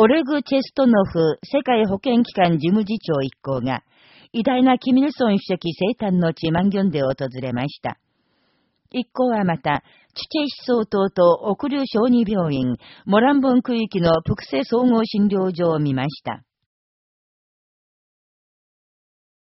オレグ・チェストノフ世界保健機関事務次長一行が、偉大なキミルソン主席生誕の地マンギョンで訪れました。一行はまた、チチェ思想党と奥流小児病院、モランボン区域のプク総合診療所を見ました。